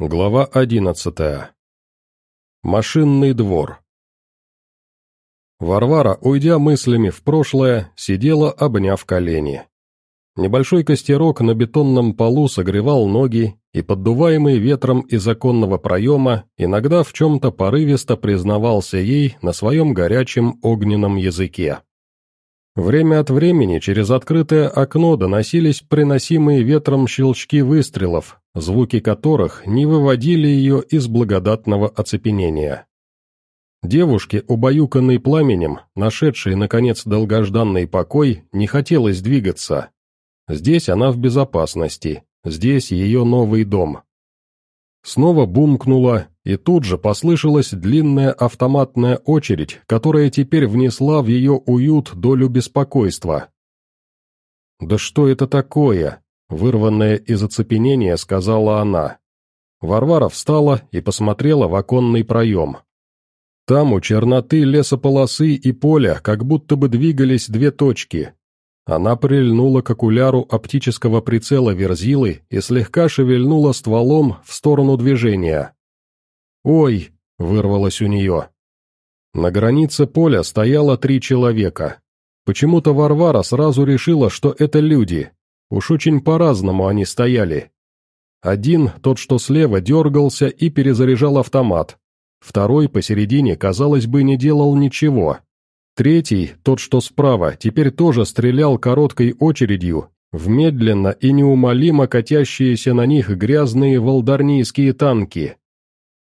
Глава одиннадцатая. Машинный двор. Варвара, уйдя мыслями в прошлое, сидела, обняв колени. Небольшой костерок на бетонном полу согревал ноги, и, поддуваемый ветром из оконного проема, иногда в чем-то порывисто признавался ей на своем горячем огненном языке. Время от времени через открытое окно доносились приносимые ветром щелчки выстрелов, звуки которых не выводили ее из благодатного оцепенения. Девушке, убаюканной пламенем, нашедшей, наконец, долгожданный покой, не хотелось двигаться. Здесь она в безопасности, здесь ее новый дом. Снова бумкнула, и тут же послышалась длинная автоматная очередь, которая теперь внесла в ее уют долю беспокойства. «Да что это такое?» — вырванная из оцепенения, сказала она. Варвара встала и посмотрела в оконный проем. Там у черноты лесополосы и поля как будто бы двигались две точки, она прильнула к окуляру оптического прицела Верзилы и слегка шевельнула стволом в сторону движения. «Ой!» — вырвалось у нее. На границе поля стояло три человека. Почему-то Варвара сразу решила, что это люди. Уж очень по-разному они стояли. Один, тот, что слева, дергался и перезаряжал автомат. Второй, посередине, казалось бы, не делал ничего. Третий, тот что справа, теперь тоже стрелял короткой очередью в медленно и неумолимо катящиеся на них грязные волдарнийские танки.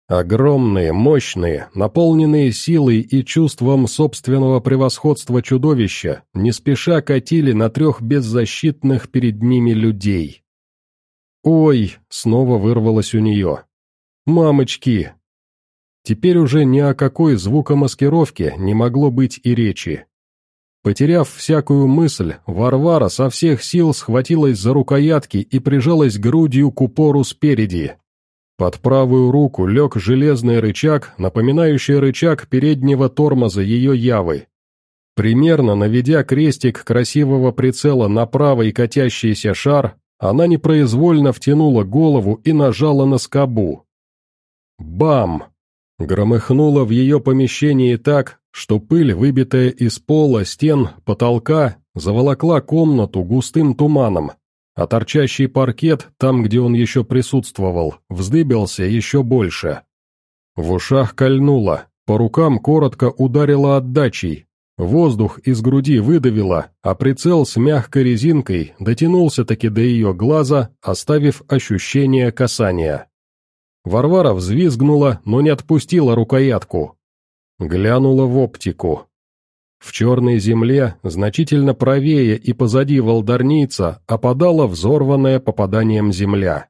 Огромные, мощные, наполненные силой и чувством собственного превосходства чудовища, не спеша катили на трех беззащитных перед ними людей. «Ой!» — снова вырвалось у нее. «Мамочки!» Теперь уже ни о какой звукомаскировке не могло быть и речи. Потеряв всякую мысль, Варвара со всех сил схватилась за рукоятки и прижалась грудью к упору спереди. Под правую руку лег железный рычаг, напоминающий рычаг переднего тормоза ее явы. Примерно наведя крестик красивого прицела на правый катящийся шар, она непроизвольно втянула голову и нажала на скобу. Бам! Громыхнуло в ее помещении так, что пыль, выбитая из пола, стен, потолка, заволокла комнату густым туманом, а торчащий паркет, там, где он еще присутствовал, вздыбился еще больше. В ушах кольнуло, по рукам коротко ударило отдачей, воздух из груди выдавило, а прицел с мягкой резинкой дотянулся-таки до ее глаза, оставив ощущение касания. Варвара взвизгнула, но не отпустила рукоятку. Глянула в оптику. В черной земле, значительно правее и позади волдарнийца, опадала взорванная попаданием земля.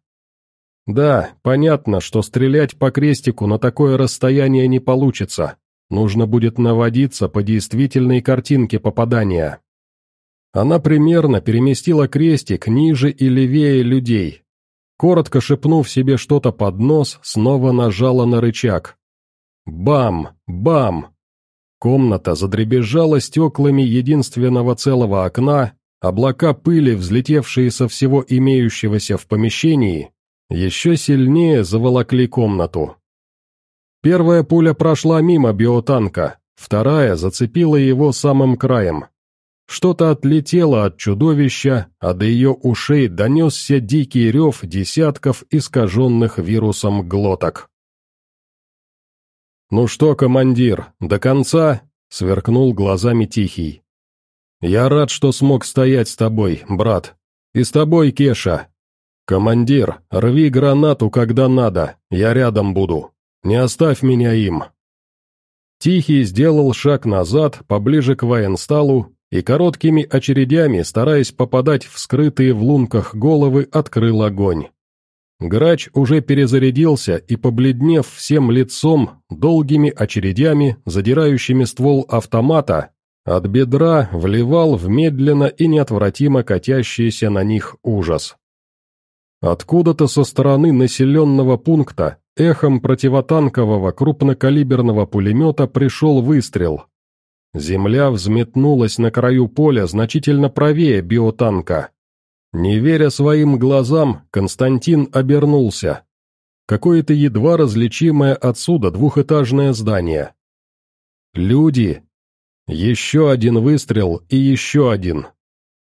Да, понятно, что стрелять по крестику на такое расстояние не получится. Нужно будет наводиться по действительной картинке попадания. Она примерно переместила крестик ниже и левее людей, Коротко шепнув себе что-то под нос, снова нажала на рычаг. Бам! Бам! Комната задребезжала стеклами единственного целого окна, облака пыли, взлетевшие со всего имеющегося в помещении, еще сильнее заволокли комнату. Первая пуля прошла мимо биотанка, вторая зацепила его самым краем. Что-то отлетело от чудовища, а до ее ушей донесся дикий рев десятков искаженных вирусом глоток. «Ну что, командир, до конца?» — сверкнул глазами Тихий. «Я рад, что смог стоять с тобой, брат. И с тобой, Кеша. Командир, рви гранату, когда надо, я рядом буду. Не оставь меня им». Тихий сделал шаг назад, поближе к военсталу, и короткими очередями, стараясь попадать в скрытые в лунках головы, открыл огонь. Грач уже перезарядился и, побледнев всем лицом, долгими очередями, задирающими ствол автомата, от бедра вливал в медленно и неотвратимо катящийся на них ужас. Откуда-то со стороны населенного пункта эхом противотанкового крупнокалиберного пулемета пришел выстрел, Земля взметнулась на краю поля значительно правее биотанка. Не веря своим глазам, Константин обернулся. какое-то едва различимое отсюда двухэтажное здание. Люди. Еще один выстрел и еще один.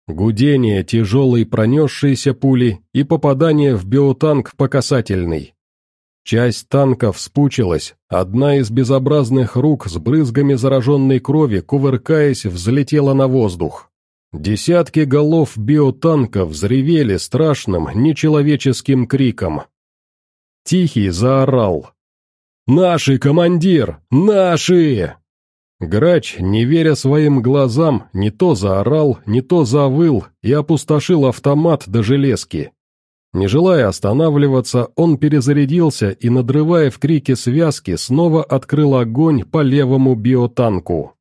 Гудение тяжелой пронесшейся пули и попадание в биотанк по касательной. Часть танка вспучилась, одна из безобразных рук с брызгами зараженной крови, кувыркаясь, взлетела на воздух. Десятки голов биотанка взревели страшным, нечеловеческим криком. Тихий заорал. «Наши, командир! Наши!» Грач, не веря своим глазам, не то заорал, не то завыл и опустошил автомат до железки. Не желая останавливаться, он перезарядился и, надрывая в крике связки, снова открыл огонь по левому биотанку.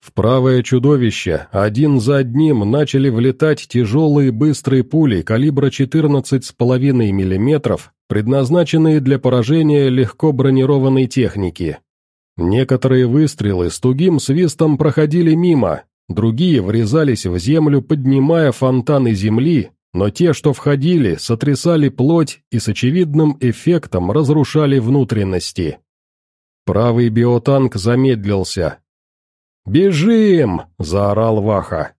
В правое чудовище один за одним начали влетать тяжелые быстрые пули калибра 14,5 мм, предназначенные для поражения легко бронированной техники. Некоторые выстрелы с тугим свистом проходили мимо, другие врезались в землю, поднимая фонтаны земли, но те, что входили, сотрясали плоть и с очевидным эффектом разрушали внутренности. Правый биотанк замедлился. «Бежим!» — заорал Ваха.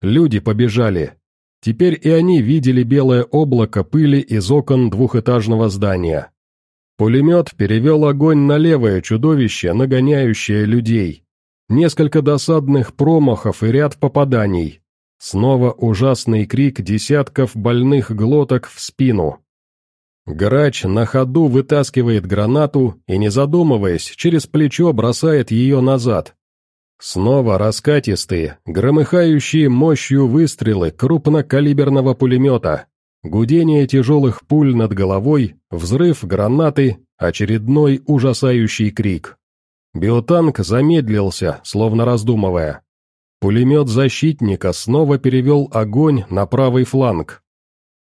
Люди побежали. Теперь и они видели белое облако пыли из окон двухэтажного здания. Пулемет перевел огонь на левое чудовище, нагоняющее людей. Несколько досадных промахов и ряд попаданий. Снова ужасный крик десятков больных глоток в спину. Грач на ходу вытаскивает гранату и, не задумываясь, через плечо бросает ее назад. Снова раскатистые, громыхающие мощью выстрелы крупнокалиберного пулемета, гудение тяжелых пуль над головой, взрыв гранаты, очередной ужасающий крик. Биотанк замедлился, словно раздумывая. Пулемет защитника снова перевел огонь на правый фланг.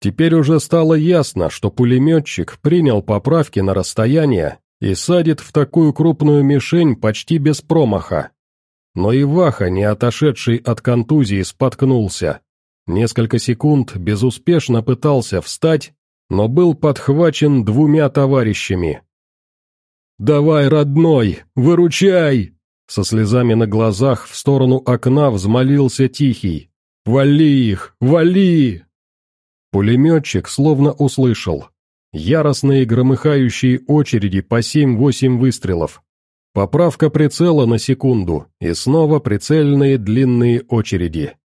Теперь уже стало ясно, что пулеметчик принял поправки на расстояние и садит в такую крупную мишень почти без промаха. Но и Ваха, не отошедший от контузии, споткнулся. Несколько секунд безуспешно пытался встать, но был подхвачен двумя товарищами. «Давай, родной, выручай!» Со слезами на глазах в сторону окна взмолился Тихий. «Вали их! Вали!» Пулеметчик словно услышал. Яростные громыхающие очереди по семь-восемь выстрелов. Поправка прицела на секунду, и снова прицельные длинные очереди.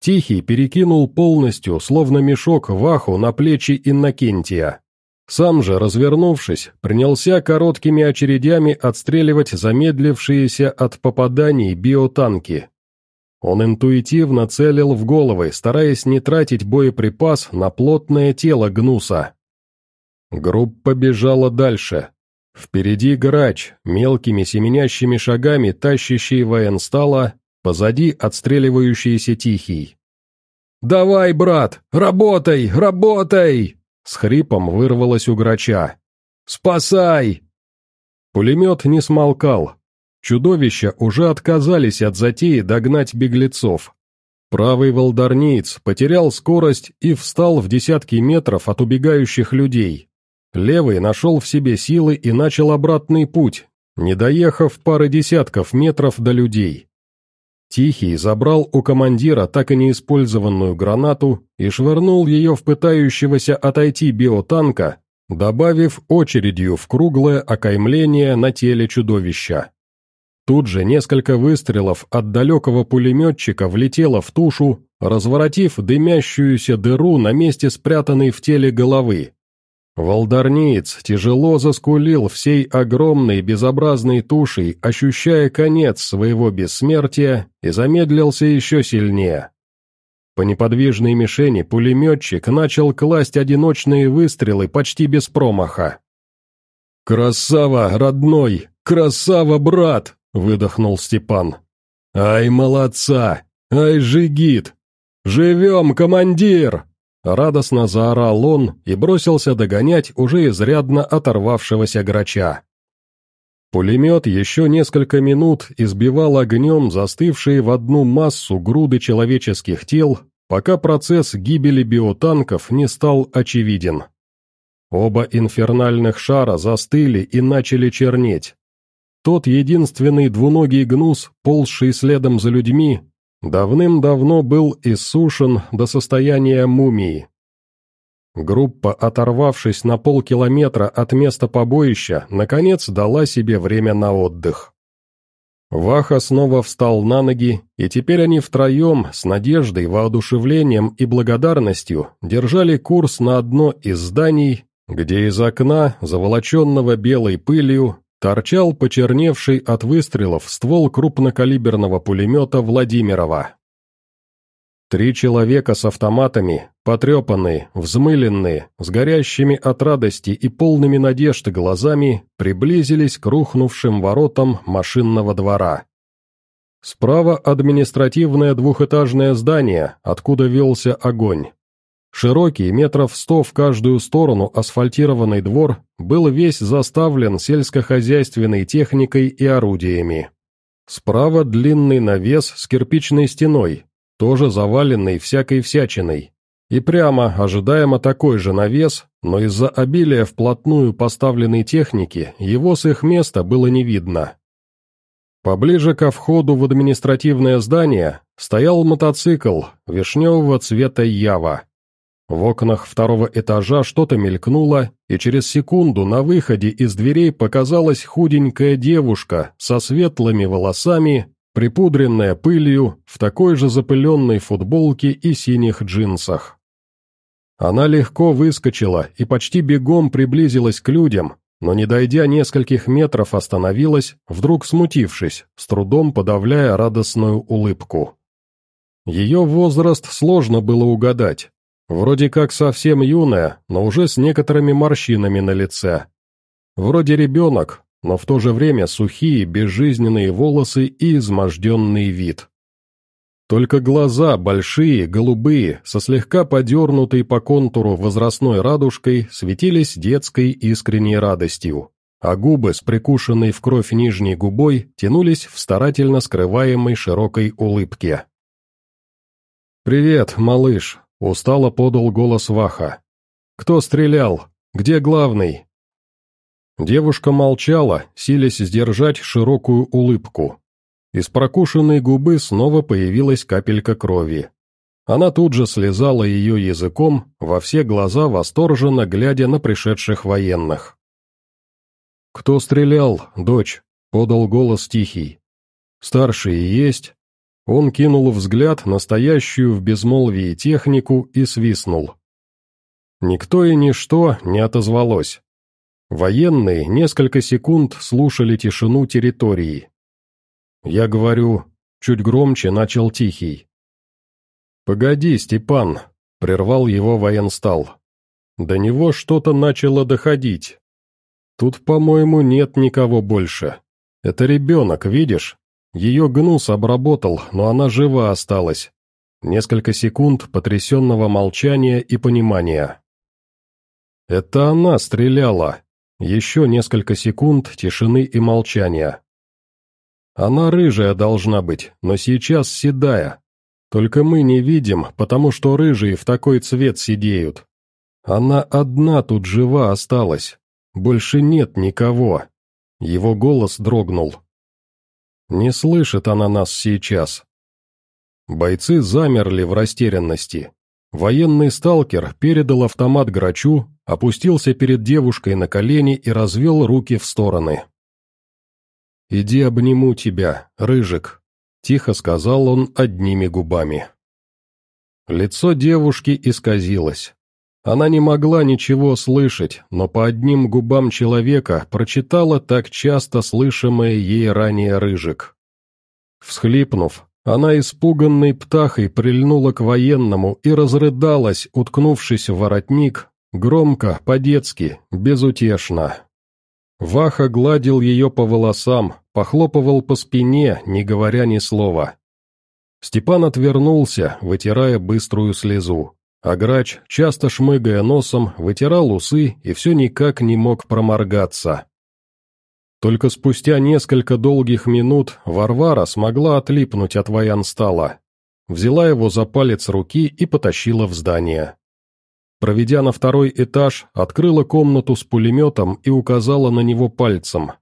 Тихий перекинул полностью, словно мешок, ваху на плечи Иннокентия. Сам же, развернувшись, принялся короткими очередями отстреливать замедлившиеся от попаданий биотанки. Он интуитивно целил в головы, стараясь не тратить боеприпас на плотное тело гнуса. Группа бежала дальше. Впереди грач, мелкими семенящими шагами тащащий военстала, позади отстреливающийся тихий. «Давай, брат, работай, работай!» С хрипом вырвалось у грача. «Спасай!» Пулемет не смолкал. Чудовища уже отказались от затеи догнать беглецов. Правый волдарниец потерял скорость и встал в десятки метров от убегающих людей. Левый нашел в себе силы и начал обратный путь, не доехав пары десятков метров до людей. Тихий забрал у командира так и неиспользованную гранату и швырнул ее в пытающегося отойти биотанка, добавив очередью в круглое окаймление на теле чудовища. Тут же несколько выстрелов от далекого пулеметчика влетело в тушу, разворотив дымящуюся дыру на месте спрятанной в теле головы. Волдарниец тяжело заскулил всей огромной безобразной тушей, ощущая конец своего бессмертия, и замедлился еще сильнее. По неподвижной мишени пулеметчик начал класть одиночные выстрелы почти без промаха. «Красава, родной! Красава, брат!» — выдохнул Степан. «Ай, молодца! Ай, жигит! Живем, командир!» Радостно заорал он и бросился догонять уже изрядно оторвавшегося грача. Пулемет еще несколько минут избивал огнем застывшие в одну массу груды человеческих тел, пока процесс гибели биотанков не стал очевиден. Оба инфернальных шара застыли и начали чернеть. Тот единственный двуногий гнус, ползший следом за людьми, давным-давно был иссушен до состояния мумии. Группа, оторвавшись на полкилометра от места побоища, наконец дала себе время на отдых. Ваха снова встал на ноги, и теперь они втроем, с надеждой, воодушевлением и благодарностью, держали курс на одно из зданий, где из окна, заволоченного белой пылью, торчал почерневший от выстрелов ствол крупнокалиберного пулемета Владимирова. Три человека с автоматами, потрепанные, взмыленные, с горящими от радости и полными надежды глазами, приблизились к рухнувшим воротам машинного двора. Справа административное двухэтажное здание, откуда велся огонь. Широкий, метров сто в каждую сторону асфальтированный двор был весь заставлен сельскохозяйственной техникой и орудиями. Справа длинный навес с кирпичной стеной, тоже заваленный всякой всячиной. И прямо, ожидаемо такой же навес, но из-за обилия вплотную поставленной техники его с их места было не видно. Поближе ко входу в административное здание стоял мотоцикл вишневого цвета Ява. В окнах второго этажа что-то мелькнуло, и через секунду на выходе из дверей показалась худенькая девушка со светлыми волосами припудренная пылью, в такой же запыленной футболке и синих джинсах. Она легко выскочила и почти бегом приблизилась к людям, но не дойдя нескольких метров остановилась, вдруг смутившись, с трудом подавляя радостную улыбку. Ее возраст сложно было угадать. Вроде как совсем юная, но уже с некоторыми морщинами на лице. Вроде ребенок, но в то же время сухие, безжизненные волосы и изможденный вид. Только глаза, большие, голубые, со слегка подернутой по контуру возрастной радужкой, светились детской искренней радостью, а губы с прикушенной в кровь нижней губой тянулись в старательно скрываемой широкой улыбке. «Привет, малыш», — устало подал голос Ваха. «Кто стрелял? Где главный?» Девушка молчала, силясь сдержать широкую улыбку. Из прокушенной губы снова появилась капелька крови. Она тут же слезала ее языком, во все глаза восторженно глядя на пришедших военных. «Кто стрелял, дочь?» — подал голос тихий. «Старший есть?» Он кинул взгляд на стоящую в безмолвии технику и свистнул. Никто и ничто не отозвалось. Военные несколько секунд слушали тишину территории. Я говорю, чуть громче начал Тихий. «Погоди, Степан», — прервал его военстал. До него что-то начало доходить. Тут, по-моему, нет никого больше. Это ребенок, видишь? Ее гнус обработал, но она жива осталась. Несколько секунд потрясенного молчания и понимания. «Это она стреляла», еще несколько секунд тишины и молчания. Она рыжая должна быть, но сейчас седая. Только мы не видим, потому что рыжие в такой цвет сидеют. Она одна тут жива осталась. Больше нет никого. Его голос дрогнул. Не слышит она нас сейчас. Бойцы замерли в растерянности. Военный сталкер передал автомат грачу, опустился перед девушкой на колени и развел руки в стороны. «Иди обниму тебя, Рыжик», — тихо сказал он одними губами. Лицо девушки исказилось. Она не могла ничего слышать, но по одним губам человека прочитала так часто слышимое ей ранее «Рыжик». Всхлипнув, она испуганной птахой прильнула к военному и разрыдалась, уткнувшись в воротник, Громко, по-детски, безутешно. Ваха гладил ее по волосам, похлопывал по спине, не говоря ни слова. Степан отвернулся, вытирая быструю слезу, а грач, часто шмыгая носом, вытирал усы и все никак не мог проморгаться. Только спустя несколько долгих минут Варвара смогла отлипнуть от воянстала. Взяла его за палец руки и потащила в здание. проведя на второй этаж, открыла комнату с пулеметом и указала на него пальцем.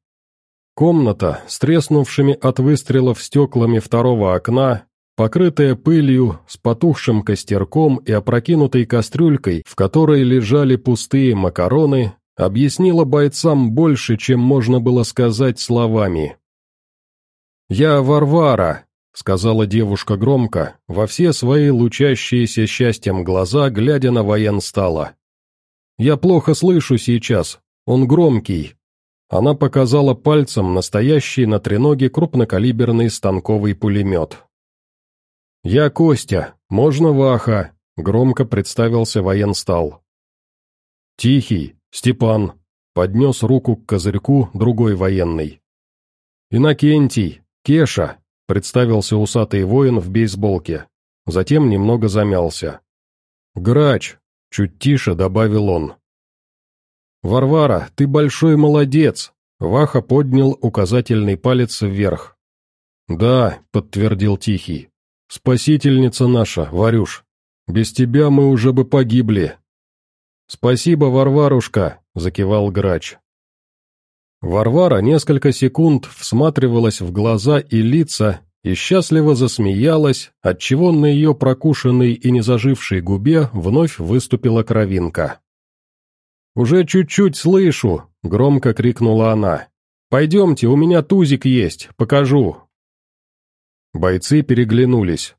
Комната, с треснувшими от выстрелов стеклами второго окна, покрытая пылью, с потухшим костерком и опрокинутой кастрюлькой, в которой лежали пустые макароны, объяснила бойцам больше, чем можно было сказать словами. «Я Варвара», — сказала девушка громко, во все свои лучащиеся счастьем глаза, глядя на военстала. «Я плохо слышу сейчас, он громкий». Она показала пальцем настоящий на треноге крупнокалиберный станковый пулемет. «Я Костя, можно Ваха», — громко представился военстал. «Тихий, Степан», — поднес руку к козырьку другой военный. «Инокентий, Кеша», — представился усатый воин в бейсболке. Затем немного замялся. «Грач», — чуть тише добавил он. «Варвара, ты большой молодец!» Ваха поднял указательный палец вверх. «Да», — подтвердил Тихий. «Спасительница наша, Варюш. Без тебя мы уже бы погибли». «Спасибо, Варварушка», — закивал грач. Варвара несколько секунд всматривалась в глаза и лица и счастливо засмеялась, отчего на ее прокушенной и не зажившей губе вновь выступила кровинка. «Уже чуть-чуть слышу», — громко крикнула она. «Пойдемте, у меня тузик есть, покажу». Бойцы переглянулись.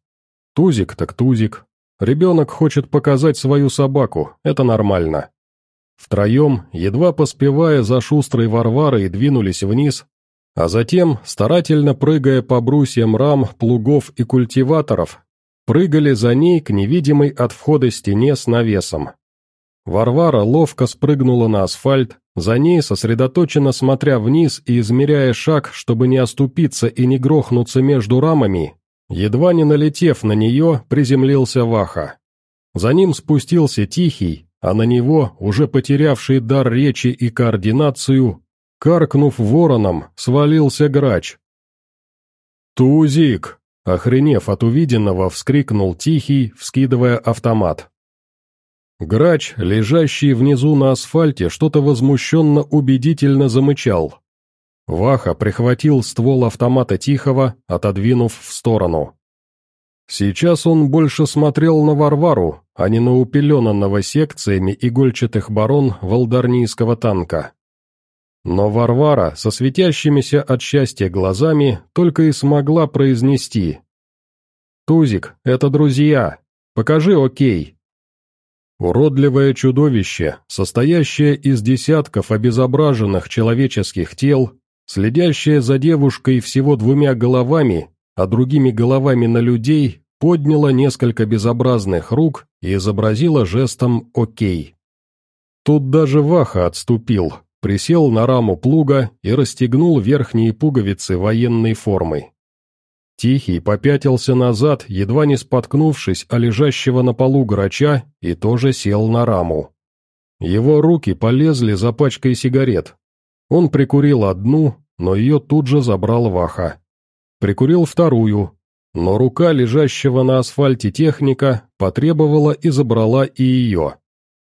Тузик так тузик. Ребенок хочет показать свою собаку, это нормально. Втроем, едва поспевая за шустрой Варварой, двинулись вниз, а затем, старательно прыгая по брусьям рам, плугов и культиваторов, прыгали за ней к невидимой от входа стене с навесом. Варвара ловко спрыгнула на асфальт, за ней, сосредоточенно смотря вниз и измеряя шаг, чтобы не оступиться и не грохнуться между рамами, едва не налетев на нее, приземлился Ваха. За ним спустился Тихий, а на него, уже потерявший дар речи и координацию, каркнув вороном, свалился грач. «Тузик!» — охренев от увиденного, вскрикнул Тихий, вскидывая автомат. Грач, лежащий внизу на асфальте, что-то возмущенно убедительно замычал. Ваха прихватил ствол автомата Тихого, отодвинув в сторону. Сейчас он больше смотрел на Варвару, а не на упеленанного секциями игольчатых барон волдарнийского танка. Но Варвара, со светящимися от счастья глазами, только и смогла произнести. «Тузик, это друзья. Покажи окей». Уродливое чудовище, состоящее из десятков обезображенных человеческих тел, следящее за девушкой всего двумя головами, а другими головами на людей, подняло несколько безобразных рук и изобразило жестом «Окей». Тут даже Ваха отступил, присел на раму плуга и расстегнул верхние пуговицы военной формы. Тихий попятился назад, едва не споткнувшись о лежащего на полу грача, и тоже сел на раму. Его руки полезли за пачкой сигарет. Он прикурил одну, но ее тут же забрал Ваха. Прикурил вторую, но рука лежащего на асфальте техника потребовала и забрала и ее.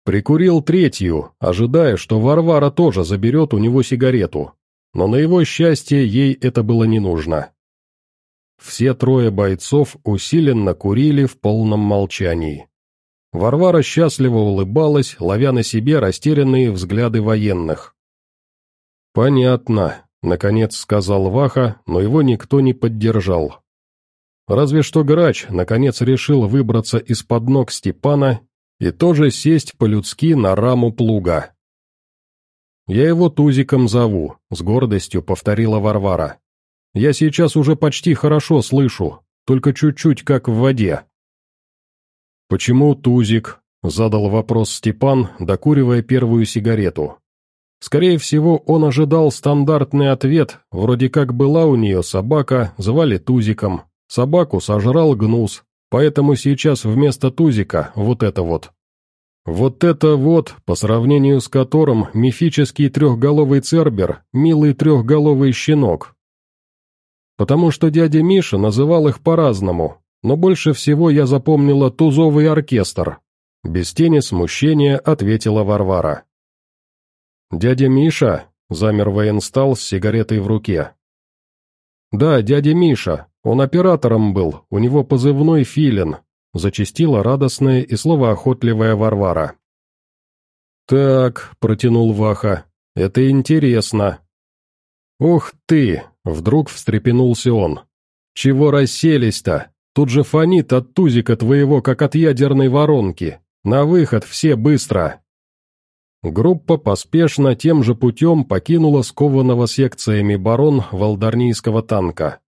Прикурил третью, ожидая, что Варвара тоже заберет у него сигарету, но на его счастье ей это было не нужно. Все трое бойцов усиленно курили в полном молчании. Варвара счастливо улыбалась, ловя на себе растерянные взгляды военных. «Понятно», — наконец сказал Ваха, но его никто не поддержал. Разве что Грач, наконец, решил выбраться из-под ног Степана и тоже сесть по-людски на раму плуга. «Я его Тузиком зову», — с гордостью повторила Варвара. Я сейчас уже почти хорошо слышу, только чуть-чуть как в воде». «Почему Тузик?» — задал вопрос Степан, докуривая первую сигарету. Скорее всего, он ожидал стандартный ответ, вроде как была у нее собака, звали Тузиком, собаку сожрал гнус, поэтому сейчас вместо Тузика вот это вот. Вот это вот, по сравнению с которым мифический трехголовый цербер, милый трехголовый щенок, потому что дядя Миша называл их по-разному, но больше всего я запомнила тузовый оркестр. Без тени смущения ответила Варвара. «Дядя Миша?» — замер военстал с сигаретой в руке. «Да, дядя Миша. Он оператором был, у него позывной «Филин», — зачастила радостная и словоохотливая Варвара. «Так», — протянул Ваха, — «это интересно». «Ух ты!» — вдруг встрепенулся он. «Чего расселись-то? Тут же фонит от тузика твоего, как от ядерной воронки. На выход все быстро!» Группа поспешно тем же путем покинула скованного секциями барон волдарнийского танка.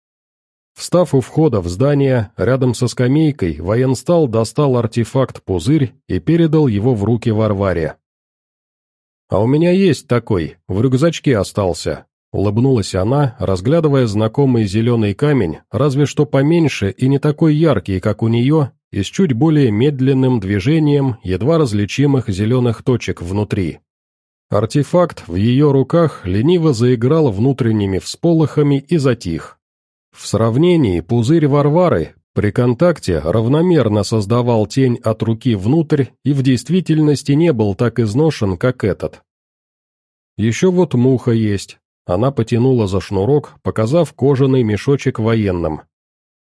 Встав у входа в здание, рядом со скамейкой, военстал достал артефакт-пузырь и передал его в руки Варваре. «А у меня есть такой, в рюкзачке остался», — улыбнулась она, разглядывая знакомый зеленый камень, разве что поменьше и не такой яркий, как у нее, и с чуть более медленным движением едва различимых зеленых точек внутри. Артефакт в ее руках лениво заиграл внутренними всполохами и затих. В сравнении пузырь Варвары при контакте равномерно создавал тень от руки внутрь и в действительности не был так изношен, как этот. Еще вот муха есть. Она потянула за шнурок, показав кожаный мешочек военным.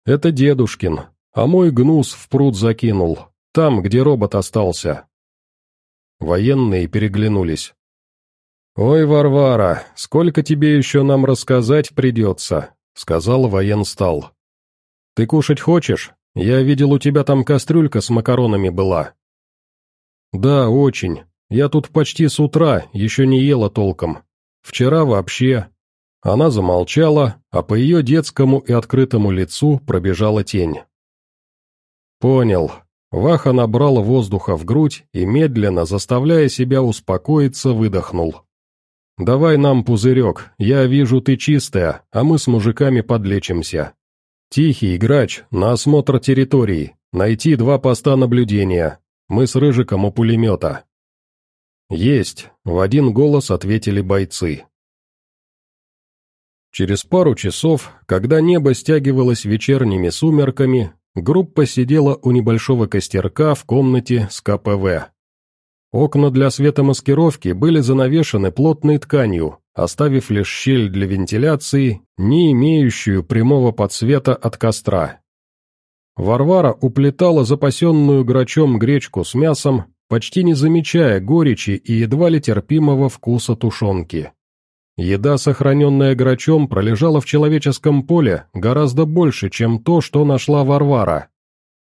Это дедушкин, а мой гнус в пруд закинул, там, где робот остался. Военные переглянулись. «Ой, Варвара, сколько тебе еще нам рассказать придется», — сказал военстал. «Ты кушать хочешь? Я видел, у тебя там кастрюлька с макаронами была». «Да, очень. Я тут почти с утра, еще не ела толком. Вчера вообще...» Она замолчала, а по ее детскому и открытому лицу пробежала тень. «Понял». Ваха набрал воздуха в грудь и медленно, заставляя себя успокоиться, выдохнул. «Давай нам пузырек, я вижу, ты чистая, а мы с мужиками подлечимся. Тихий, грач, на осмотр территории, найти два поста наблюдения, мы с Рыжиком у пулемета». «Есть», — в один голос ответили бойцы. Через пару часов, когда небо стягивалось вечерними сумерками, Группа сидела у небольшого костерка в комнате с КПВ. Окна для светомаскировки были занавешены плотной тканью, оставив лишь щель для вентиляции, не имеющую прямого подсвета от костра. Варвара уплетала запасенную грачом гречку с мясом, почти не замечая горечи и едва ли терпимого вкуса тушенки. Еда, сохраненная грачом, пролежала в человеческом поле гораздо больше, чем то, что нашла Варвара.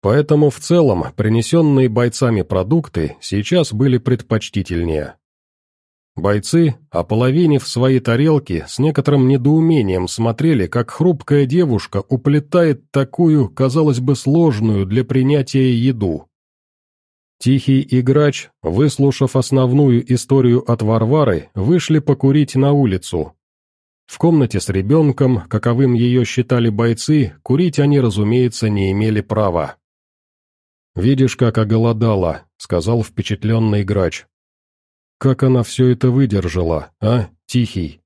Поэтому в целом принесенные бойцами продукты сейчас были предпочтительнее. Бойцы, ополовинив свои тарелки, с некоторым недоумением смотрели, как хрупкая девушка уплетает такую, казалось бы, сложную для принятия еду. Тихий и грач, выслушав основную историю от Варвары, вышли покурить на улицу. В комнате с ребенком, каковым ее считали бойцы, курить они, разумеется, не имели права. «Видишь, как оголодала», — сказал впечатленный грач. «Как она все это выдержала, а, Тихий?»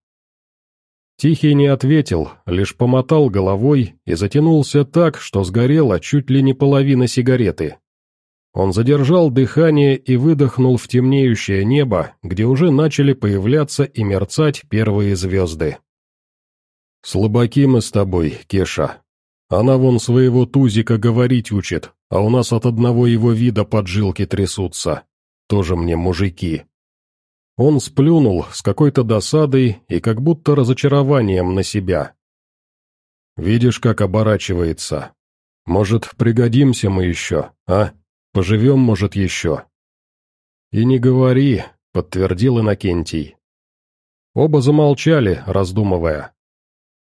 Тихий не ответил, лишь помотал головой и затянулся так, что сгорела чуть ли не половина сигареты. Он задержал дыхание и выдохнул в темнеющее небо, где уже начали появляться и мерцать первые звезды. «Слабаки мы с тобой, Кеша. Она вон своего тузика говорить учит, а у нас от одного его вида поджилки трясутся. Тоже мне мужики». Он сплюнул с какой-то досадой и как будто разочарованием на себя. «Видишь, как оборачивается. Может, пригодимся мы еще, а?» Поживем, может, еще». «И не говори», — подтвердил Иннокентий. Оба замолчали, раздумывая.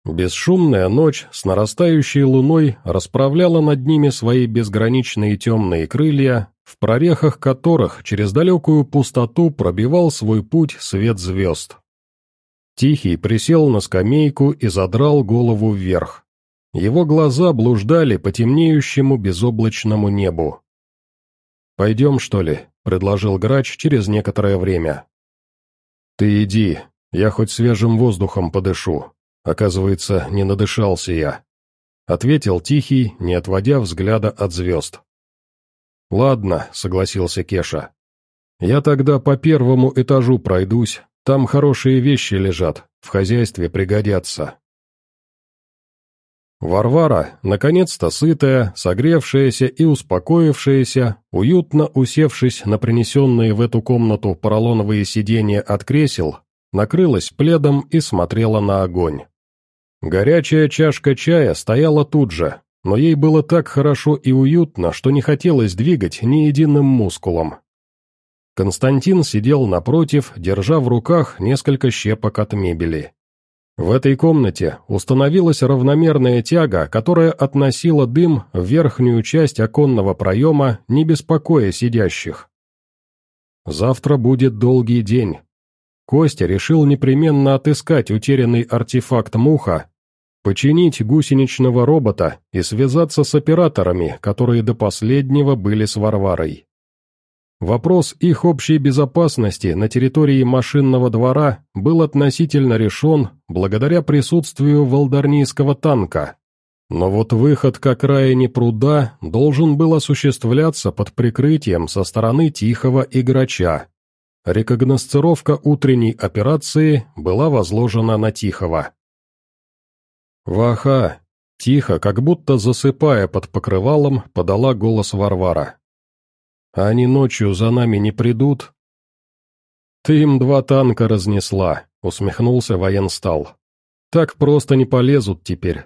Бесшумная ночь с нарастающей луной расправляла над ними свои безграничные темные крылья, в прорехах которых через далекую пустоту пробивал свой путь свет звезд. Тихий присел на скамейку и задрал голову вверх. Его глаза блуждали по темнеющему безоблачному небу. «Пойдем, что ли?» — предложил грач через некоторое время. «Ты иди, я хоть свежим воздухом подышу. Оказывается, не надышался я», — ответил Тихий, не отводя взгляда от звезд. «Ладно», — согласился Кеша. «Я тогда по первому этажу пройдусь, там хорошие вещи лежат, в хозяйстве пригодятся». Варвара, наконец-то сытая, согревшаяся и успокоившаяся, уютно усевшись на принесенные в эту комнату поролоновые сиденья от кресел, накрылась пледом и смотрела на огонь. Горячая чашка чая стояла тут же, но ей было так хорошо и уютно, что не хотелось двигать ни единым мускулом. Константин сидел напротив, держа в руках несколько щепок от мебели. В этой комнате установилась равномерная тяга, которая относила дым в верхнюю часть оконного проема, не беспокоя сидящих. Завтра будет долгий день. Костя решил непременно отыскать утерянный артефакт Муха, починить гусеничного робота и связаться с операторами, которые до последнего были с Варварой. Вопрос их общей безопасности на территории машинного двора был относительно решен благодаря присутствию волдарнийского танка. Но вот выход к окраине пруда должен был осуществляться под прикрытием со стороны Тихого и Грача. Рекогносцировка утренней операции была возложена на Тихого. «Ваха!» Тихо, как будто засыпая под покрывалом, подала голос Варвара. А они ночью за нами не придут?» «Ты им два танка разнесла», — усмехнулся военстал. «Так просто не полезут теперь.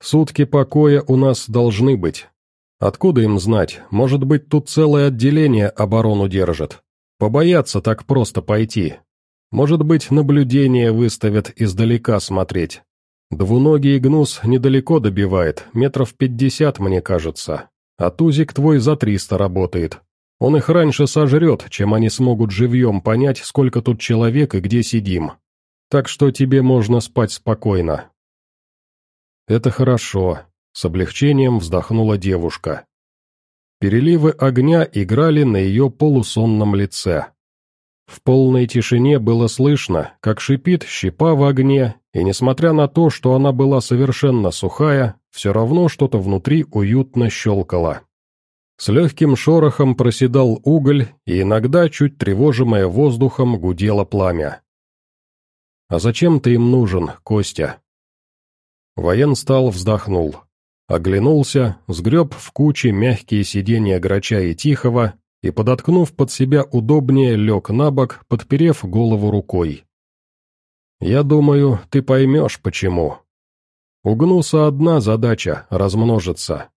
Сутки покоя у нас должны быть. Откуда им знать, может быть, тут целое отделение оборону держит. Побоятся так просто пойти. Может быть, наблюдение выставят издалека смотреть. Двуногий гнус недалеко добивает, метров пятьдесят, мне кажется. А тузик твой за триста работает. Он их раньше сожрет, чем они смогут живьем понять, сколько тут человек и где сидим. Так что тебе можно спать спокойно». «Это хорошо», — с облегчением вздохнула девушка. Переливы огня играли на ее полусонном лице. В полной тишине было слышно, как шипит щепа в огне, и несмотря на то, что она была совершенно сухая, все равно что-то внутри уютно щелкало. С легким шорохом проседал уголь, и иногда, чуть тревожимое воздухом, гудело пламя. «А зачем ты им нужен, Костя?» Военстал вздохнул. Оглянулся, сгреб в куче мягкие сиденья Грача и Тихого и, подоткнув под себя удобнее, лег на бок, подперев голову рукой. «Я думаю, ты поймешь, почему. У Гнуса одна задача — размножиться.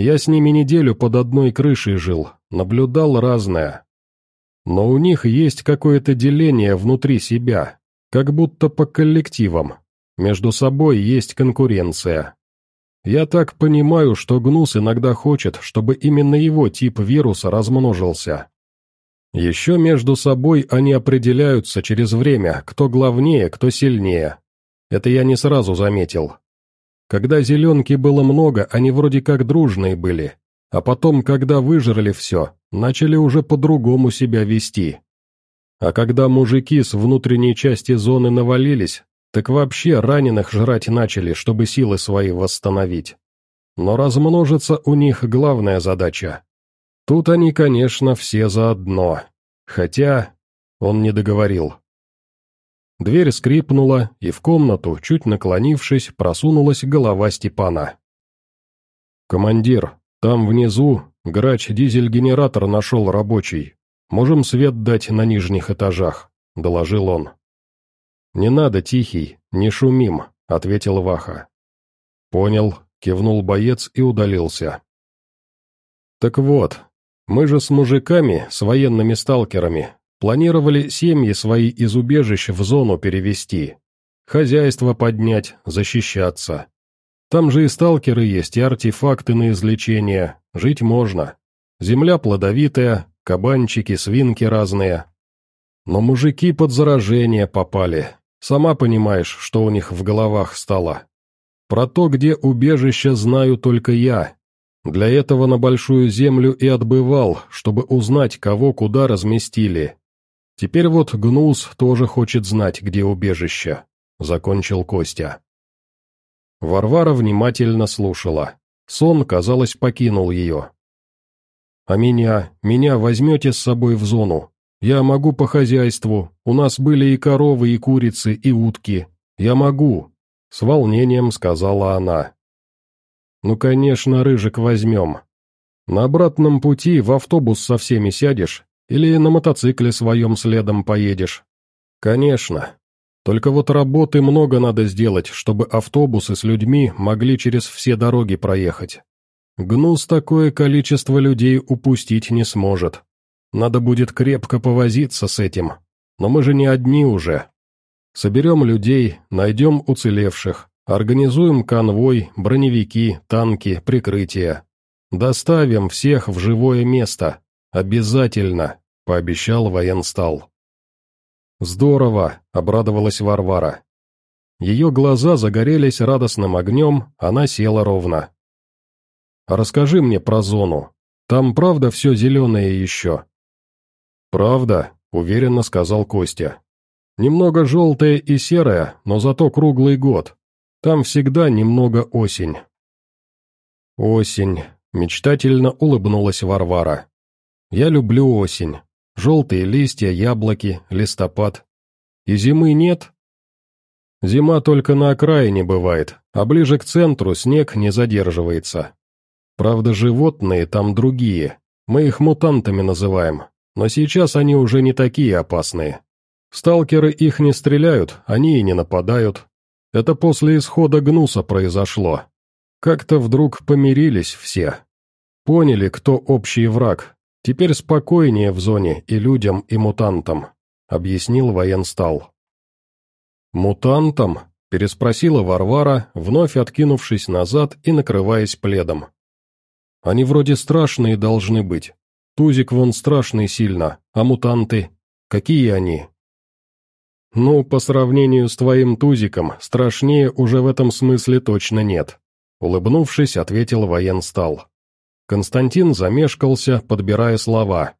Я с ними неделю под одной крышей жил, наблюдал разное. Но у них есть какое-то деление внутри себя, как будто по коллективам. Между собой есть конкуренция. Я так понимаю, что Гнус иногда хочет, чтобы именно его тип вируса размножился. Еще между собой они определяются через время, кто главнее, кто сильнее. Это я не сразу заметил. Когда зеленки было много, они вроде как дружные были, а потом, когда выжрали все, начали уже по-другому себя вести. А когда мужики с внутренней части зоны навалились, так вообще раненых жрать начали, чтобы силы свои восстановить. Но размножиться у них главная задача. Тут они, конечно, все заодно. Хотя... Он не договорил. Дверь скрипнула, и в комнату, чуть наклонившись, просунулась голова Степана. «Командир, там внизу грач дизель-генератор нашел рабочий. Можем свет дать на нижних этажах», — доложил он. «Не надо, Тихий, не шумим», — ответил Ваха. «Понял», — кивнул боец и удалился. «Так вот, мы же с мужиками, с военными сталкерами, Планировали семьи свои из убежищ в зону перевести, хозяйство поднять, защищаться. Там же и сталкеры есть, и артефакты на излечение, жить можно. Земля плодовитая, кабанчики, свинки разные. Но мужики под заражение попали. Сама понимаешь, что у них в головах стало. Про то, где убежище, знаю только я. Для этого на Большую Землю и отбывал, чтобы узнать, кого куда разместили. Теперь вот Гнус тоже хочет знать, где убежище», — закончил Костя. Варвара внимательно слушала. Сон, казалось, покинул ее. А меня, меня возьмете с собой в зону? Я могу по хозяйству, у нас были и коровы, и курицы, и утки. Я могу», — с волнением сказала она. «Ну, конечно, Рыжик возьмем. На обратном пути в автобус со всеми сядешь или на мотоцикле своем следом поедешь?» «Конечно. Только вот работы много надо сделать, чтобы автобусы с людьми могли через все дороги проехать. Гнус такое количество людей упустить не сможет. Надо будет крепко повозиться с этим. Но мы же не одни уже. Соберем людей, найдем уцелевших, организуем конвой, броневики, танки, прикрытие. Доставим всех в живое место. Обязательно, пообещал военстал. Здорово, обрадовалась Варвара. Ее глаза загорелись радостным огнем, она села ровно. «Расскажи мне про зону. Там правда все зеленое еще?» «Правда», — уверенно сказал Костя. «Немного желтое и серое, но зато круглый год. Там всегда немного осень». «Осень», — мечтательно улыбнулась Варвара. «Я люблю осень. Желтые листья, яблоки, листопад. И зимы нет?» «Зима только на окраине бывает, а ближе к центру снег не задерживается. Правда, животные там другие. Мы их мутантами называем. Но сейчас они уже не такие опасные. Сталкеры их не стреляют, они и не нападают. Это после исхода Гнуса произошло. Как-то вдруг помирились все. Поняли, кто общий враг. Теперь спокойнее в зоне и людям, и мутантам, объяснил военстал. «Мутантам?» – переспросила Варвара, вновь откинувшись назад и накрываясь пледом. Они вроде страшные должны быть. Тузик вон страшный сильно, а мутанты? Какие они? Ну, по сравнению с твоим Тузиком, страшнее уже в этом смысле точно нет. Улыбнувшись, ответил военстал. Константин замешкался, подбирая слова.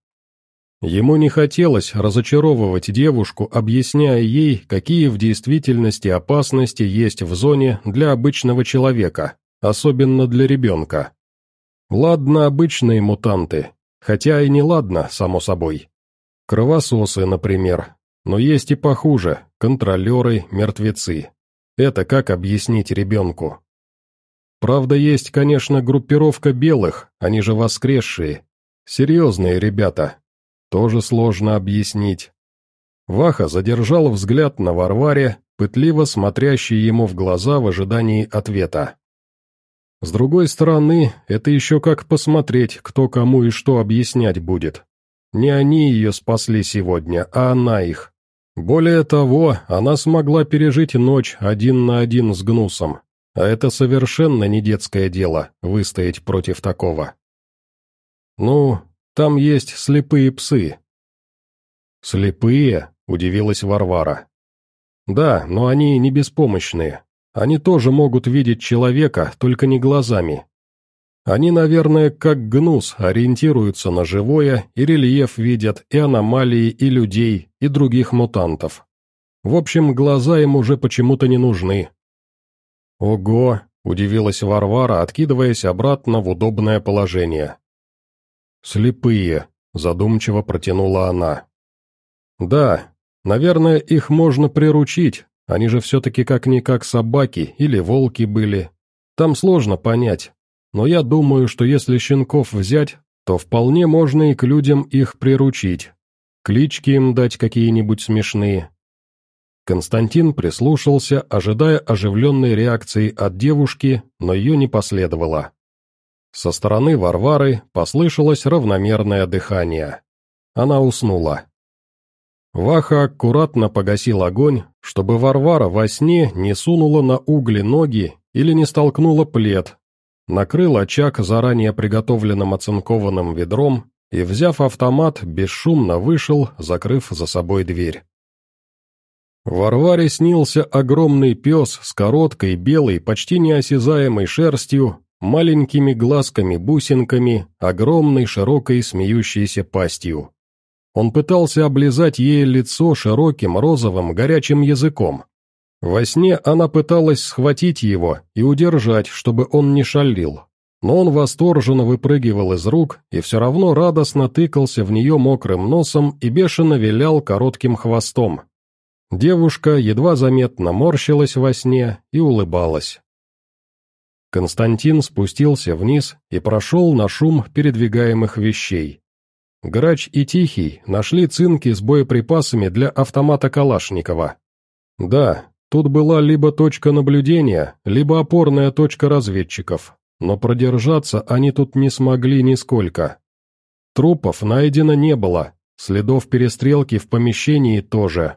Ему не хотелось разочаровывать девушку, объясняя ей, какие в действительности опасности есть в зоне для обычного человека, особенно для ребенка. Ладно обычные мутанты, хотя и не ладно, само собой. Кровососы, например, но есть и похуже, контролеры, мертвецы. Это как объяснить ребенку? Правда, есть, конечно, группировка белых, они же воскресшие. Серьезные ребята. Тоже сложно объяснить. Ваха задержал взгляд на Варваре, пытливо смотрящий ему в глаза в ожидании ответа. С другой стороны, это еще как посмотреть, кто кому и что объяснять будет. Не они ее спасли сегодня, а она их. Более того, она смогла пережить ночь один на один с Гнусом, а это совершенно не детское дело, выстоять против такого. «Ну, там есть слепые псы». «Слепые?» — удивилась Варвара. «Да, но они не беспомощные. Они тоже могут видеть человека, только не глазами. Они, наверное, как гнус, ориентируются на живое, и рельеф видят, и аномалии, и людей, и других мутантов. В общем, глаза им уже почему-то не нужны. «Ого!» — удивилась Варвара, откидываясь обратно в удобное положение. «Слепые», — задумчиво протянула она. «Да, наверное, их можно приручить, они же все-таки как-никак собаки или волки были. Там сложно понять. Но я думаю, что если щенков взять, то вполне можно и к людям их приручить. Клички им дать какие-нибудь смешные. Константин прислушался, ожидая оживленной реакции от девушки, но ее не последовало. Со стороны Варвары послышалось равномерное дыхание. Она уснула. Ваха аккуратно погасил огонь, чтобы Варвара во сне не сунула на угли ноги или не столкнула плед, накрыл очаг заранее приготовленным оцинкованным ведром и, взяв автомат, бесшумно вышел, закрыв за собой дверь. Варваре снился огромный пес с короткой, белой, почти неосязаемой шерстью, маленькими глазками-бусинками, огромной, широкой, смеющейся пастью. Он пытался облизать ей лицо широким, розовым, горячим языком. Во сне она пыталась схватить его и удержать, чтобы он не шалил. но он восторженно выпрыгивал из рук и все равно радостно тыкался в нее мокрым носом и бешено вилял коротким хвостом. Девушка едва заметно морщилась во сне и улыбалась. Константин спустился вниз и прошел на шум передвигаемых вещей. Грач и Тихий нашли цинки с боеприпасами для автомата Калашникова. Да, тут была либо точка наблюдения, либо опорная точка разведчиков, но продержаться они тут не смогли нисколько. Трупов найдено не было, следов перестрелки в помещении тоже.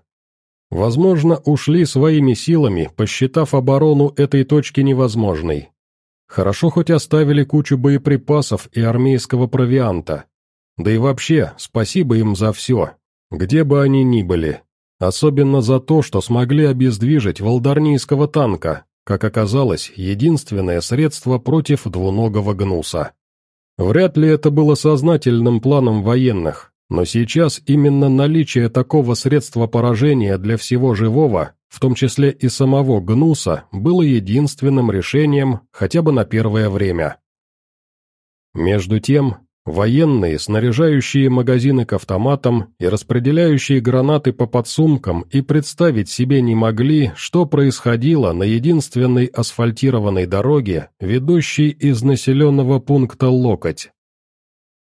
Возможно, ушли своими силами, посчитав оборону этой точки невозможной. Хорошо хоть оставили кучу боеприпасов и армейского провианта. Да и вообще, спасибо им за все, где бы они ни были. Особенно за то, что смогли обездвижить волдарнийского танка, как оказалось, единственное средство против двуногого гнуса. Вряд ли это было сознательным планом военных, но сейчас именно наличие такого средства поражения для всего живого, в том числе и самого Гнуса, было единственным решением хотя бы на первое время. Между тем, военные, снаряжающие магазины к автоматам и распределяющие гранаты по подсумкам и представить себе не могли, что происходило на единственной асфальтированной дороге, ведущей из населенного пункта Локоть.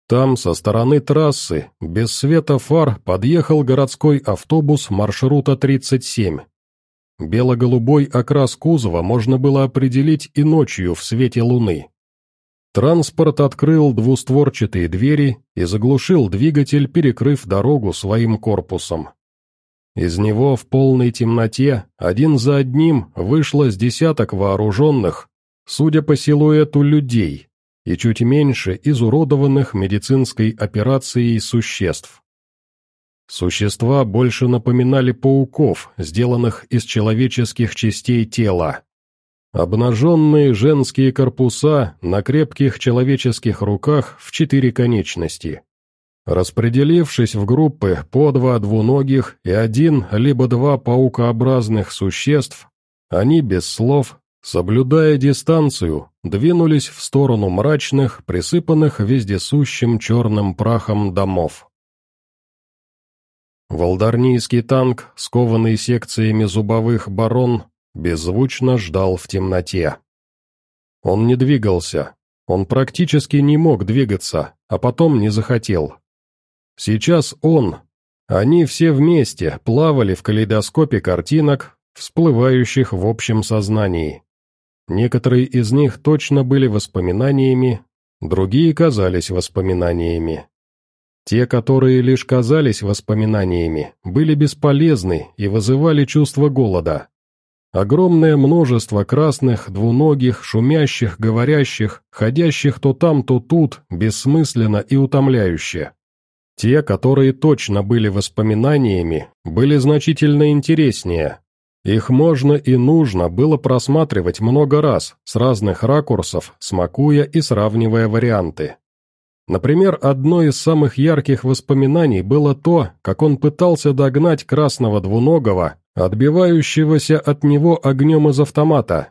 Там, со стороны трассы, без света фар, подъехал городской автобус маршрута 37. Бело-голубой окрас кузова можно было определить и ночью в свете луны. Транспорт открыл двустворчатые двери и заглушил двигатель, перекрыв дорогу своим корпусом. Из него в полной темноте один за одним вышло с десяток вооруженных, судя по силуэту людей, и чуть меньше изуродованных медицинской операцией существ. Существа больше напоминали пауков, сделанных из человеческих частей тела. Обнаженные женские корпуса на крепких человеческих руках в четыре конечности. Распределившись в группы по два двуногих и один либо два паукообразных существ, они без слов Соблюдая дистанцию, двинулись в сторону мрачных, присыпанных вездесущим черным прахом домов. Волдарнийский танк, скованный секциями зубовых барон, беззвучно ждал в темноте. Он не двигался, он практически не мог двигаться, а потом не захотел. Сейчас он, они все вместе плавали в калейдоскопе картинок, всплывающих в общем сознании. Некоторые из них точно были воспоминаниями, другие казались воспоминаниями. Те, которые лишь казались воспоминаниями, были бесполезны и вызывали чувство голода. Огромное множество красных, двуногих, шумящих, говорящих, ходящих то там, то тут, бессмысленно и утомляюще. Те, которые точно были воспоминаниями, были значительно интереснее, их можно и нужно было просматривать много раз, с разных ракурсов, смакуя и сравнивая варианты. Например, одно из самых ярких воспоминаний было то, как он пытался догнать красного двуногого, отбивающегося от него огнем из автомата.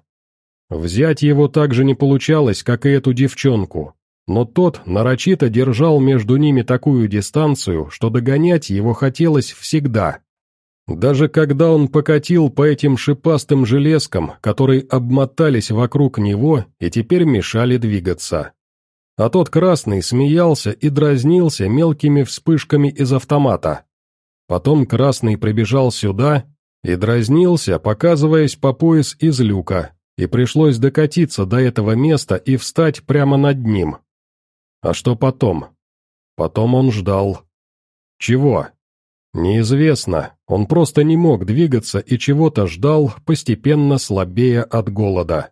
Взять его также не получалось, как и эту девчонку, но тот нарочито держал между ними такую дистанцию, что догонять его хотелось всегда. Даже когда он покатил по этим шипастым железкам, которые обмотались вокруг него и теперь мешали двигаться. А тот красный смеялся и дразнился мелкими вспышками из автомата. Потом красный прибежал сюда и дразнился, показываясь по пояс из люка, и пришлось докатиться до этого места и встать прямо над ним. А что потом? Потом он ждал. Чего? Неизвестно, он просто не мог двигаться и чего-то ждал, постепенно слабея от голода.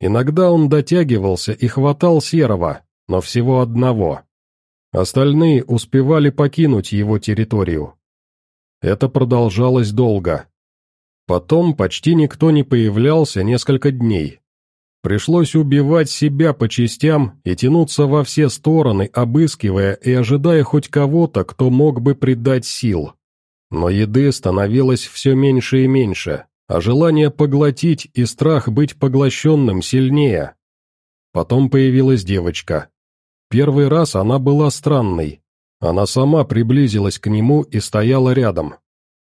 Иногда он дотягивался и хватал серого, но всего одного. Остальные успевали покинуть его территорию. Это продолжалось долго. Потом почти никто не появлялся несколько дней. Пришлось убивать себя по частям и тянуться во все стороны, обыскивая и ожидая хоть кого-то, кто мог бы придать сил. Но еды становилось все меньше и меньше, а желание поглотить и страх быть поглощенным сильнее. потом появилась девочка. Первый раз она была странной. Она сама приблизилась к нему и стояла рядом.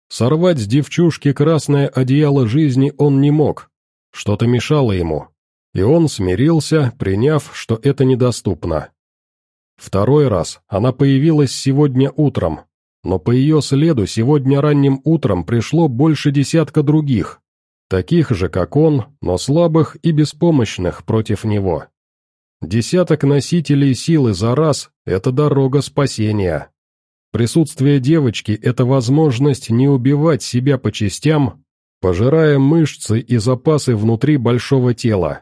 Сорвать с девчушки красное одеяло жизни он не мог. Что-то мешало ему. И он смирился, приняв, что это недоступно. Второй раз она появилась сегодня утром, но по ее следу сегодня ранним утром пришло больше десятка других, таких же, как он, но слабых и беспомощных против него. Десяток носителей силы за раз — это дорога спасения. Присутствие девочки – это возможность не убивать себя по частям, пожирая мышцы и запасы внутри большого тела.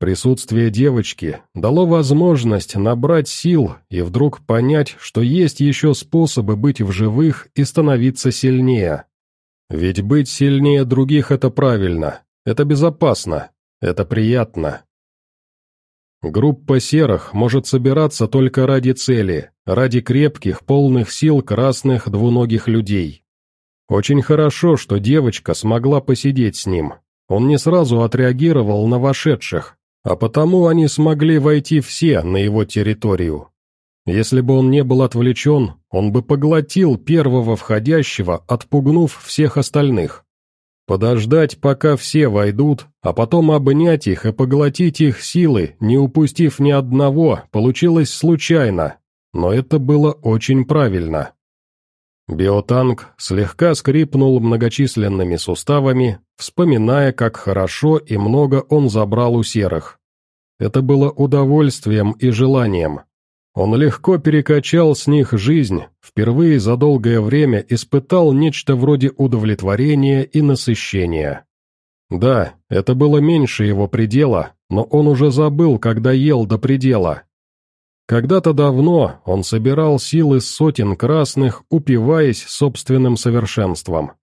Присутствие девочки дало возможность набрать сил и вдруг понять, что есть еще способы быть в живых и становиться сильнее. Ведь быть сильнее других – это правильно, это безопасно, это приятно. Группа серых может собираться только ради цели, ради крепких, полных сил красных двуногих людей. Очень хорошо, что девочка смогла посидеть с ним. Он не сразу отреагировал на вошедших, а потому они смогли войти все на его территорию. Если бы он не был отвлечен, он бы поглотил первого входящего, отпугнув всех остальных. Подождать, пока все войдут, а потом обнять их и поглотить их силы, не упустив ни одного, получилось случайно, но это было очень правильно. Биотанк слегка скрипнул многочисленными суставами, вспоминая, как хорошо и много он забрал у серых. Это было удовольствием и желанием. Он легко перекачал с них жизнь, впервые за долгое время испытал нечто вроде удовлетворения и насыщения. Да, это было меньше его предела, но он уже забыл, когда ел до предела. Когда-то давно он собирал силы сотен красных, упиваясь собственным совершенством.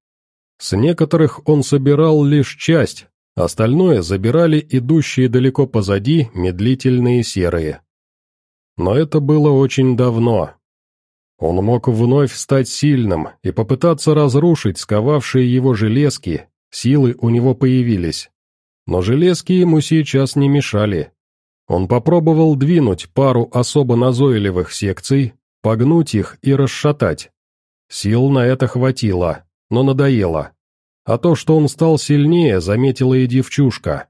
С некоторых он собирал лишь часть, остальное забирали идущие далеко позади медлительные серые. Но это было очень давно. Он мог вновь стать сильным и попытаться разрушить сковавшие его железки, силы у него появились. Но железки ему сейчас не мешали. Он попробовал двинуть пару особо назойливых секций, погнуть их и расшатать. Сил на это хватило, но надоело. А то, что он стал сильнее, заметила и девчушка.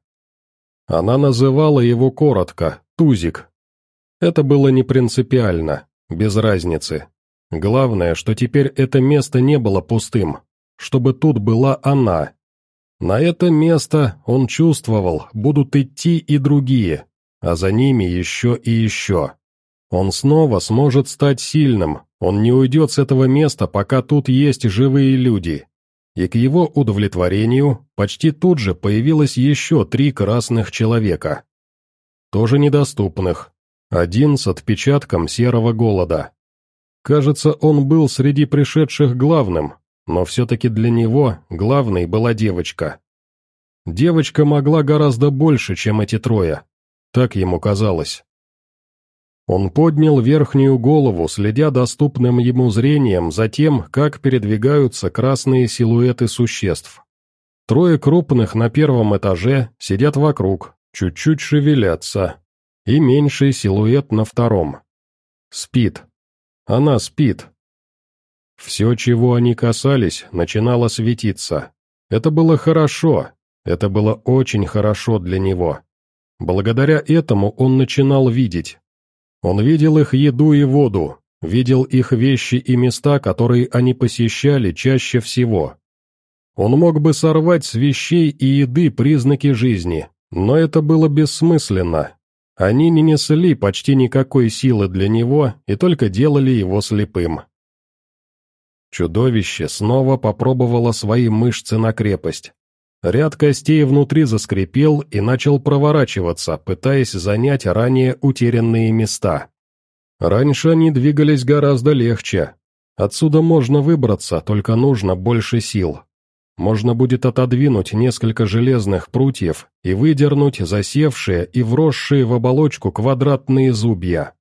Она называла его коротко «Тузик», это было не принципиально, без разницы. Главное, что теперь это место не было пустым, чтобы тут была она. На это место, он чувствовал, будут идти и другие, а за ними еще и еще. Он снова сможет стать сильным, он не уйдет с этого места, пока тут есть живые люди. И к его удовлетворению почти тут же появилось еще три красных человека. Тоже недоступных, один с отпечатком серого голода. Кажется, он был среди пришедших главным, но все-таки для него главной была девочка. Девочка могла гораздо больше, чем эти трое. Так ему казалось. Он поднял верхнюю голову, следя доступным ему зрением за тем, как передвигаются красные силуэты существ. Трое крупных на первом этаже сидят вокруг, чуть-чуть шевелятся, и меньший силуэт на втором. Спит. Она спит. Все, чего они касались, начинало светиться. Это было хорошо, это было очень хорошо для него. Благодаря этому он начинал видеть. Он видел их еду и воду, видел их вещи и места, которые они посещали чаще всего. Он мог бы сорвать с вещей и еды признаки жизни, но это было бессмысленно, они не несли почти никакой силы для него и только делали его слепым. Чудовище снова попробовало свои мышцы на крепость. Ряд костей внутри заскрипел и начал проворачиваться, пытаясь занять ранее утерянные места. Раньше они двигались гораздо легче. Отсюда можно выбраться, только нужно больше сил. Можно будет отодвинуть несколько железных прутьев и выдернуть засевшие и вросшие в оболочку квадратные зубья.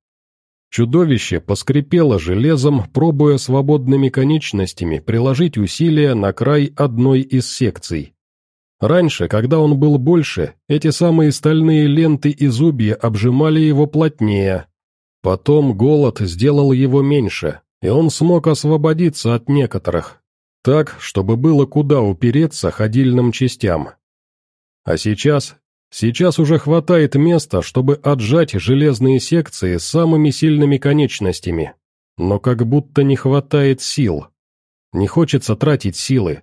Чудовище поскрипело железом, пробуя свободными конечностями приложить усилия на край одной из секций. Раньше, когда он был больше, эти самые стальные ленты и зубья обжимали его плотнее. Потом голод сделал его меньше, и он смог освободиться от некоторых, так, чтобы было куда упереться ходильным частям. А сейчас, сейчас уже хватает места, чтобы отжать железные секции с самыми сильными конечностями, но как будто не хватает сил. Не хочется тратить силы.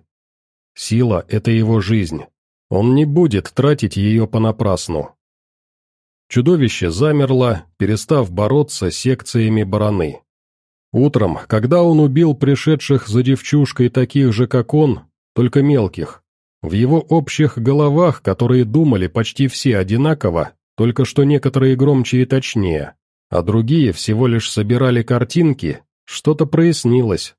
Сила — это его жизнь. Он не будет тратить ее понапрасну. Чудовище замерло, перестав бороться секциями бараны. Утром, когда он убил пришедших за девчушкой таких же, как он, только мелких, в его общих головах, которые думали почти все одинаково, только что некоторые громче и точнее, а другие всего лишь собирали картинки, что-то прояснилось.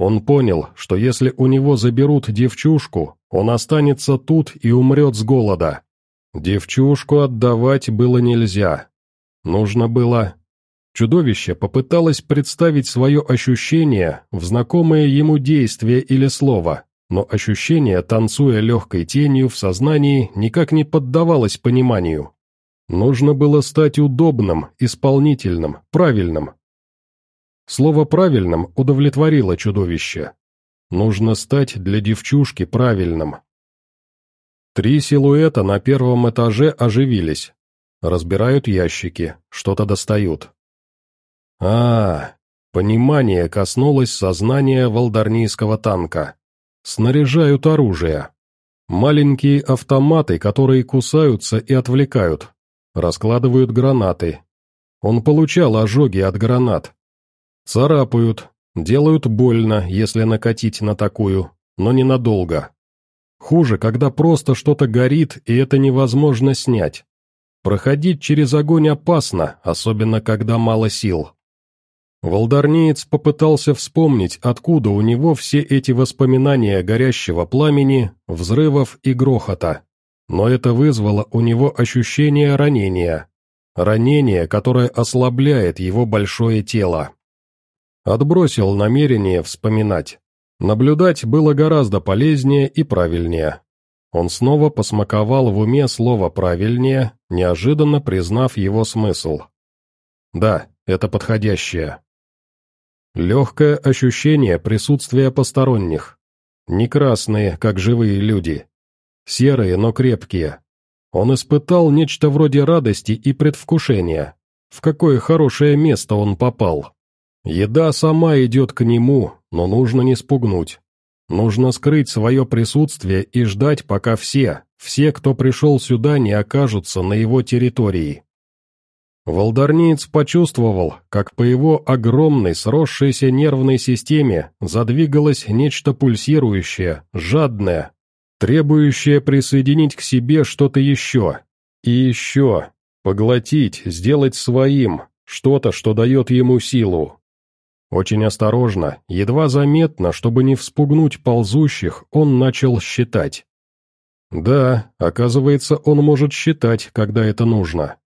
Он понял, что если у него заберут девчушку, он останется тут и умрет с голода. Девчушку отдавать было нельзя. Нужно было... Чудовище попыталось представить свое ощущение в знакомое ему действие или слово, но ощущение, танцуя легкой тенью в сознании, никак не поддавалось пониманию. Нужно было стать удобным, исполнительным, правильным. Слово «правильным» удовлетворило чудовище. Нужно стать для девчушки правильным. Три силуэта на первом этаже оживились. Разбирают ящики, что-то достают. А, понимание коснулось сознания волдарнийского танка. Снаряжают оружие. Маленькие автоматы, которые кусаются и отвлекают. Раскладывают гранаты. Он получал ожоги от гранат. Царапают, делают больно, если накатить на такую, но ненадолго. Хуже, когда просто что-то горит, и это невозможно снять. Проходить через огонь опасно, особенно когда мало сил. Волдарнеец попытался вспомнить, откуда у него все эти воспоминания горящего пламени, взрывов и грохота. Но это вызвало у него ощущение ранения. Ранение, которое ослабляет его большое тело. Отбросил намерение вспоминать. Наблюдать было гораздо полезнее и правильнее. Он снова посмаковал в уме слово «правильнее», неожиданно признав его смысл. Да, это подходящее. Легкое ощущение присутствия посторонних. Не красные, как живые люди. Серые, но крепкие. Он испытал нечто вроде радости и предвкушения. В какое хорошее место он попал. Еда сама идет к нему, но нужно не спугнуть. Нужно скрыть свое присутствие и ждать, пока все, все, кто пришел сюда, не окажутся на его территории. Волдарниец почувствовал, как по его огромной сросшейся нервной системе задвигалось нечто пульсирующее, жадное, требующее присоединить к себе что-то еще. И еще. Поглотить, сделать своим, что-то, что дает ему силу. Очень осторожно, едва заметно, чтобы не вспугнуть ползущих, он начал считать. Да, оказывается, он может считать, когда это нужно.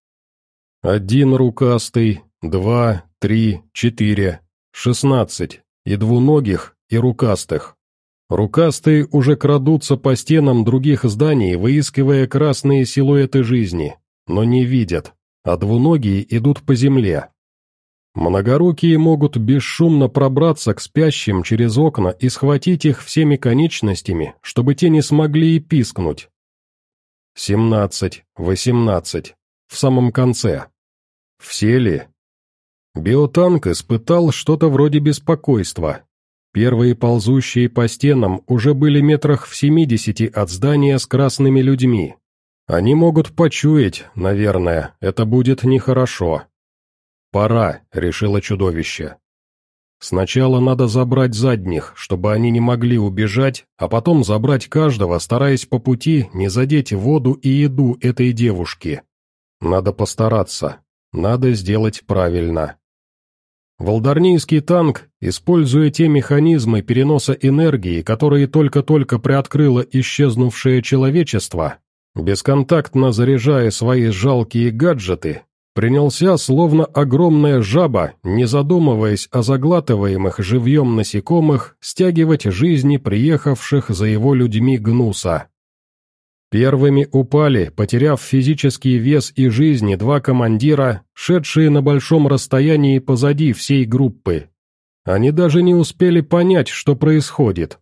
Один рукастый, два, три, четыре, шестнадцать, и двуногих, и рукастых. Рукастые уже крадутся по стенам других зданий, выискивая красные силуэты жизни, но не видят, а двуногие идут по земле, Многорукие могут бесшумно пробраться к спящим через окна и схватить их всеми конечностями, чтобы те не смогли и пискнуть. Семнадцать, восемнадцать. В самом конце. Все ли? Биотанк испытал что-то вроде беспокойства. Первые ползущие по стенам уже были метрах в семидесяти от здания с красными людьми. Они могут почуять, наверное, это будет нехорошо. «Пора», — решило чудовище. «Сначала надо забрать задних, чтобы они не могли убежать, а потом забрать каждого, стараясь по пути не задеть воду и еду этой девушки. Надо постараться, надо сделать правильно». Волдарнийский танк, используя те механизмы переноса энергии, которые только-только приоткрыло исчезнувшее человечество, бесконтактно заряжая свои жалкие гаджеты, принялся, словно огромная жаба, не задумываясь о заглатываемых живьем насекомых, стягивать жизни приехавших за его людьми гнуса. Первыми упали, потеряв физический вес и жизни, два командира, шедшие на большом расстоянии позади всей группы. Они даже не успели понять, что происходит.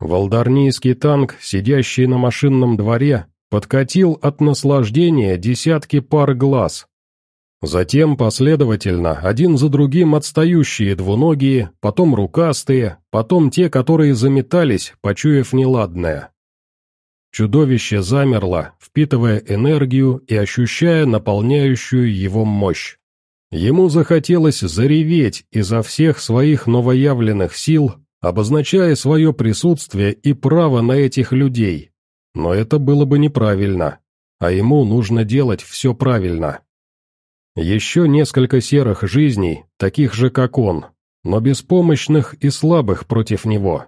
Волдарнийский танк, сидящий на машинном дворе, подкатил от наслаждения десятки пар глаз. Затем последовательно, один за другим отстающие двуногие, потом рукастые, потом те, которые заметались, почуяв неладное. Чудовище замерло, впитывая энергию и ощущая наполняющую его мощь. Ему захотелось зареветь изо всех своих новоявленных сил, обозначая свое присутствие и право на этих людей. Но это было бы неправильно, а ему нужно делать все правильно. Еще несколько серых жизней, таких же как он, но беспомощных и слабых против него.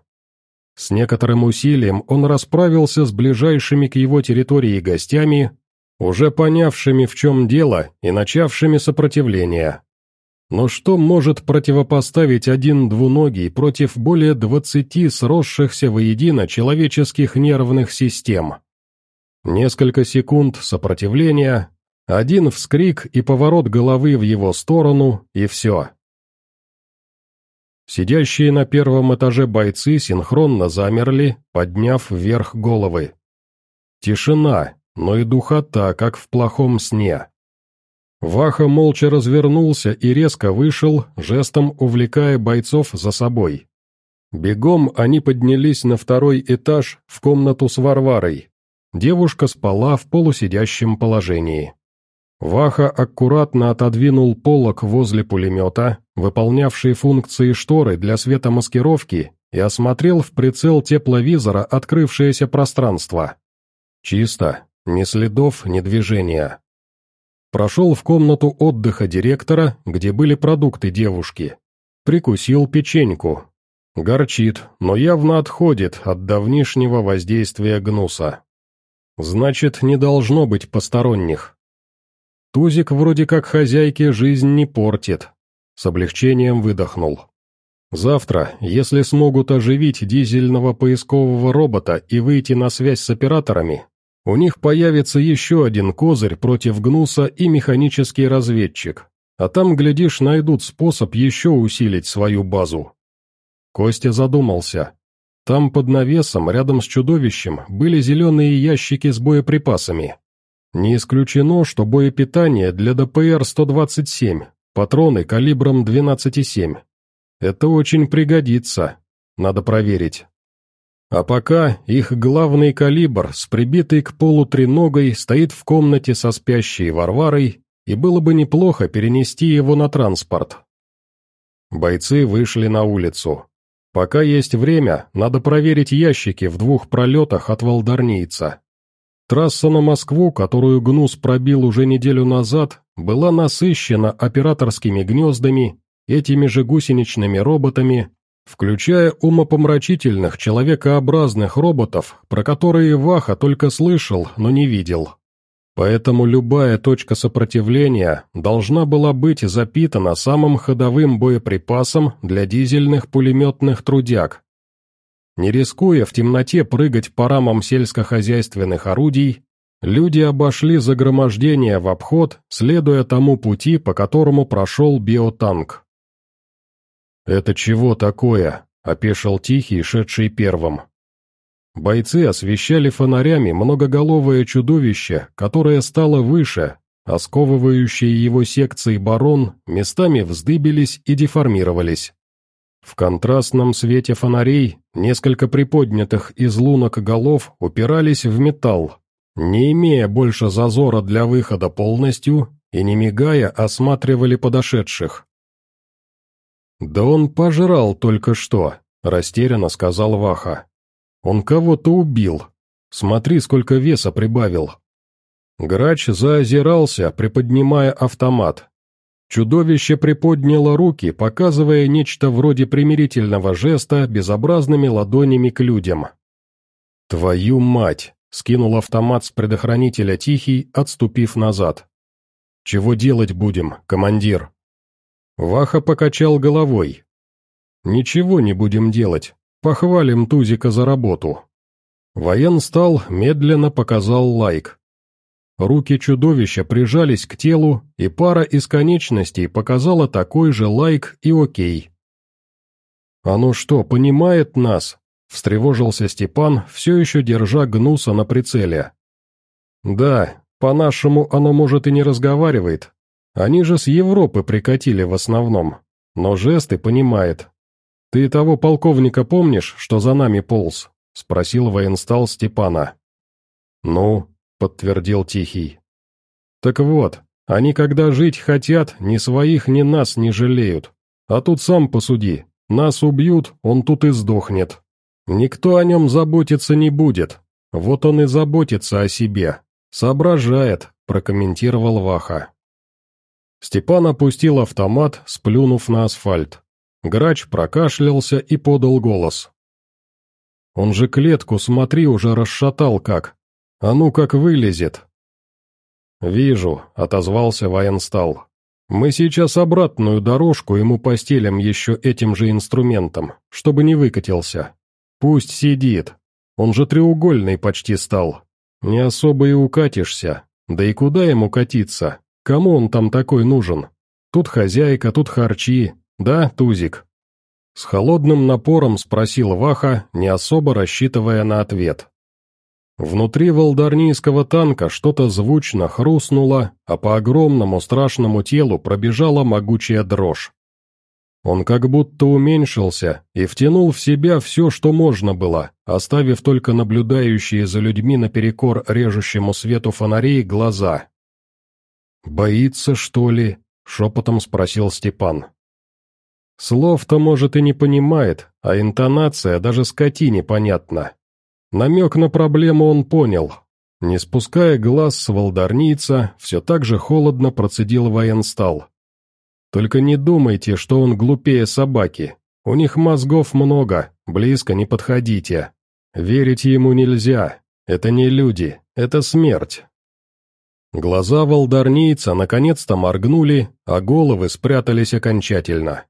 С некоторым усилием он расправился с ближайшими к его территории гостями, уже понявшими в чем дело и начавшими сопротивление. Но что может противопоставить один двуногий против более двадцати сросшихся воедино человеческих нервных систем? Несколько секунд сопротивления, один вскрик и поворот головы в его сторону, и все. Сидящие на первом этаже бойцы синхронно замерли, подняв вверх головы. Тишина, но и духота, как в плохом сне. Ваха молча развернулся и резко вышел, жестом увлекая бойцов за собой. Бегом они поднялись на второй этаж в комнату с Варварой. Девушка спала в полусидящем положении. Ваха аккуратно отодвинул полок возле пулемета, выполнявший функции шторы для светомаскировки, и осмотрел в прицел тепловизора открывшееся пространство. Чисто, ни следов, ни движения. Прошел в комнату отдыха директора, где были продукты девушки. Прикусил печеньку. Горчит, но явно отходит от давнишнего воздействия гнуса. Значит, не должно быть посторонних. Тузик вроде как хозяйке жизнь не портит. С облегчением выдохнул. Завтра, если смогут оживить дизельного поискового робота и выйти на связь с операторами, у них появится еще один козырь против Гнуса и механический разведчик, а там, глядишь, найдут способ еще усилить свою базу. Костя задумался. Там под навесом, рядом с чудовищем, были зеленые ящики с боеприпасами. Не исключено, что боепитание для ДПР-127, патроны калибром 12,7. Это очень пригодится, надо проверить. А пока их главный калибр с прибитой к полу треногой стоит в комнате со спящей Варварой, и было бы неплохо перенести его на транспорт. Бойцы вышли на улицу. Пока есть время, надо проверить ящики в двух пролетах от Волдарнийца. Трасса на Москву, которую Гнус пробил уже неделю назад, была насыщена операторскими гнездами, этими же гусеничными роботами, включая умопомрачительных человекообразных роботов, про которые Ваха только слышал, но не видел. Поэтому любая точка сопротивления должна была быть запитана самым ходовым боеприпасом для дизельных пулеметных трудяг. Не рискуя в темноте прыгать по рамам сельскохозяйственных орудий, люди обошли загромождение в обход, следуя тому пути, по которому прошел биотанк. «Это чего такое?» — опешил Тихий, шедший первым. Бойцы освещали фонарями многоголовое чудовище, которое стало выше, а сковывающие его секции барон местами вздыбились и деформировались. В контрастном свете фонарей несколько приподнятых из лунок голов упирались в металл, не имея больше зазора для выхода полностью и не мигая осматривали подошедших. «Да он пожрал только что», — растерянно сказал Ваха. «Он кого-то убил. Смотри, сколько веса прибавил». Грач заозирался, приподнимая автомат. Чудовище приподняло руки, показывая нечто вроде примирительного жеста безобразными ладонями к людям. «Твою мать!» — скинул автомат с предохранителя Тихий, отступив назад. «Чего делать будем, командир?» Ваха покачал головой. «Ничего не будем делать. Похвалим Тузика за работу. Военстал медленно показал лайк. Руки чудовища прижались к телу, и пара из конечностей показала такой же лайк и окей. «Оно что, понимает нас?» — встревожился Степан, все еще держа гнуса на прицеле. «Да, по-нашему оно, может, и не разговаривает. Они же с Европы прикатили в основном, но жесты понимает. Ты того полковника помнишь, что за нами полз?» — спросил военстал Степана. «Ну», — подтвердил Тихий. «Так вот, они когда жить хотят, ни своих, ни нас не жалеют. А тут сам посуди, нас убьют, он тут и сдохнет. Никто о нем заботиться не будет. Вот он и заботится о себе. Соображает, прокомментировал Ваха. Степан опустил автомат, сплюнув на асфальт. Грач прокашлялся и подал голос. «Он же клетку, смотри, уже расшатал как. А ну как вылезет!» «Вижу», — отозвался военстал. Мы сейчас обратную дорожку ему постелим еще этим же инструментом, чтобы не выкатился. Пусть сидит. Он же треугольный почти стал. Не особо и укатишься. Да и куда ему катиться? Кому он там такой нужен? Тут хозяйка, тут харчи. Да, Тузик?» С холодным напором спросил Ваха, не особо рассчитывая на ответ. Внутри волдарнийского танка что-то звучно хрустнуло, а по огромному страшному телу пробежала могучая дрожь. Он как будто уменьшился и втянул в себя все, что можно было, оставив только наблюдающие за людьми наперекор режущему свету фонарей глаза. «Боится, что ли?» — шепотом спросил Степан. Слов-то, может, и не понимает, а интонация даже скотине понятна. Намек на проблему он понял. Не спуская глаз с волдарница, все так же холодно процедил военстал. «Только не думайте, что он глупее собаки. У них мозгов много, близко не подходите. Верить ему нельзя. Это не люди, это смерть». Глаза волдарнийца наконец-то моргнули, а головы спрятались окончательно.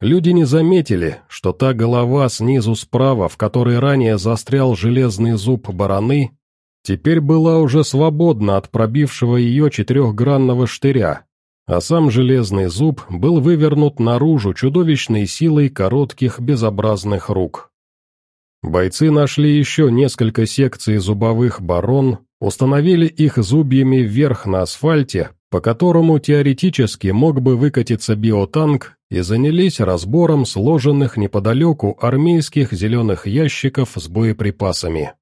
Люди не заметили, что та голова снизу справа, в которой ранее застрял железный зуб бараны, теперь была уже свободна от пробившего ее четырехгранного штыря, а сам железный зуб был вывернут наружу чудовищной силой коротких безобразных рук. Бойцы нашли еще несколько секций зубовых барон, установили их зубьями вверх на асфальте, по которому теоретически мог бы выкатиться биотанк, и занялись разбором сложенных неподалеку армейских зеленых ящиков с боеприпасами.